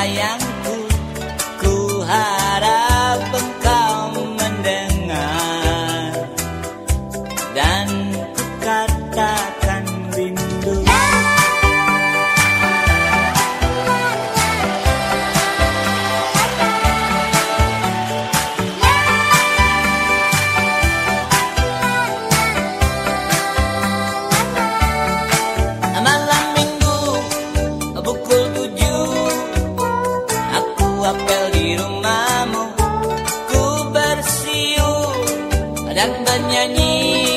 sayang. sedang bernyanyi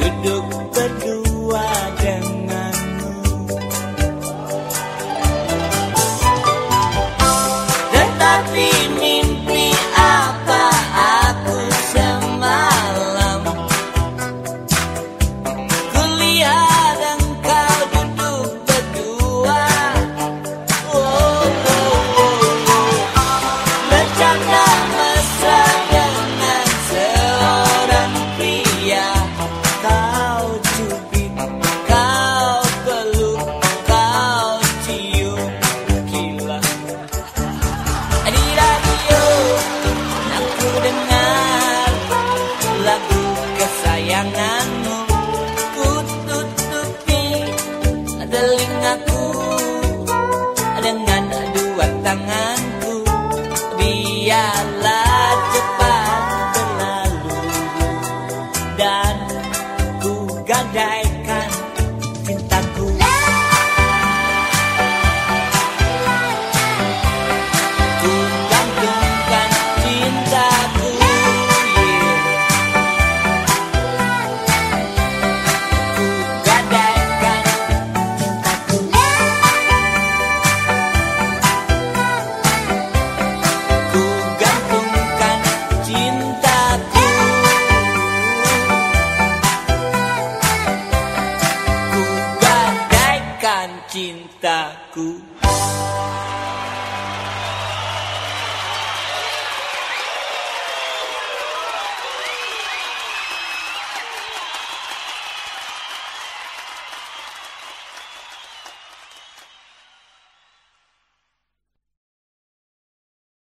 Duduk la. Cintaku